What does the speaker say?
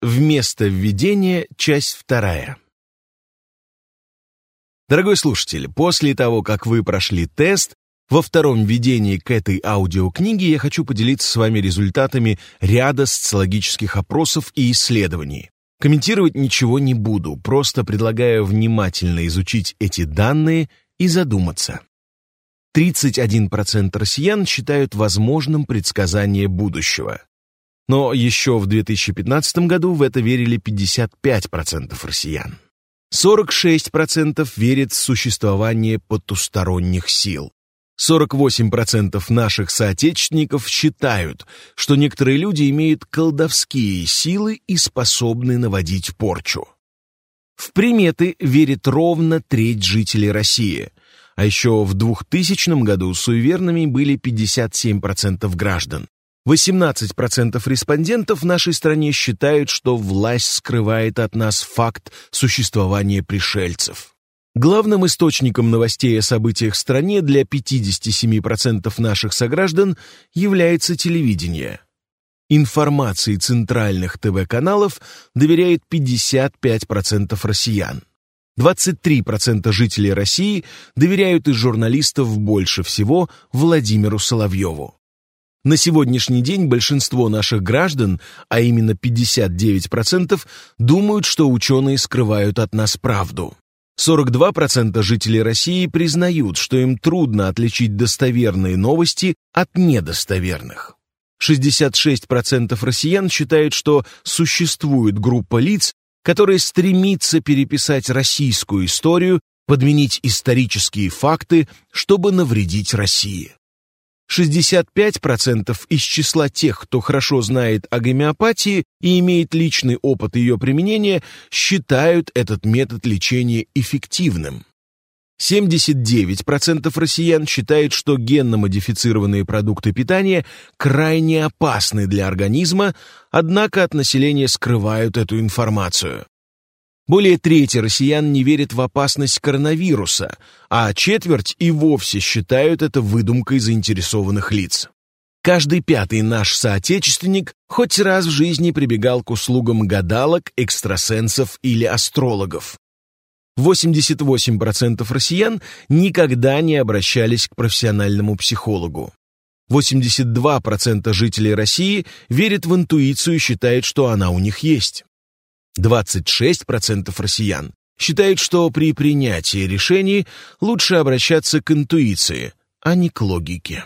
Вместо введения, часть вторая. Дорогой слушатель, после того, как вы прошли тест, во втором введении к этой аудиокниге я хочу поделиться с вами результатами ряда социологических опросов и исследований. Комментировать ничего не буду, просто предлагаю внимательно изучить эти данные и задуматься. 31% россиян считают возможным предсказание будущего. Но еще в 2015 году в это верили 55% россиян. 46% верят в существование потусторонних сил. 48% наших соотечественников считают, что некоторые люди имеют колдовские силы и способны наводить порчу. В приметы верит ровно треть жителей России, а еще в 2000 году суеверными были 57% граждан. 18% респондентов в нашей стране считают, что власть скрывает от нас факт существования пришельцев. Главным источником новостей о событиях в стране для 57% наших сограждан является телевидение. Информации центральных ТВ-каналов доверяет 55% россиян. 23% жителей России доверяют из журналистов больше всего Владимиру Соловьеву. На сегодняшний день большинство наших граждан, а именно 59%, думают, что ученые скрывают от нас правду. 42% жителей России признают, что им трудно отличить достоверные новости от недостоверных. 66% россиян считают, что существует группа лиц, которая стремится переписать российскую историю, подменить исторические факты, чтобы навредить России. 65% из числа тех, кто хорошо знает о гомеопатии и имеет личный опыт ее применения, считают этот метод лечения эффективным. 79% россиян считают, что генно-модифицированные продукты питания крайне опасны для организма, однако от населения скрывают эту информацию. Более трети россиян не верят в опасность коронавируса, а четверть и вовсе считают это выдумкой заинтересованных лиц. Каждый пятый наш соотечественник хоть раз в жизни прибегал к услугам гадалок, экстрасенсов или астрологов. 88% россиян никогда не обращались к профессиональному психологу. 82% жителей России верят в интуицию и считают, что она у них есть. 26% россиян считают, что при принятии решений лучше обращаться к интуиции, а не к логике.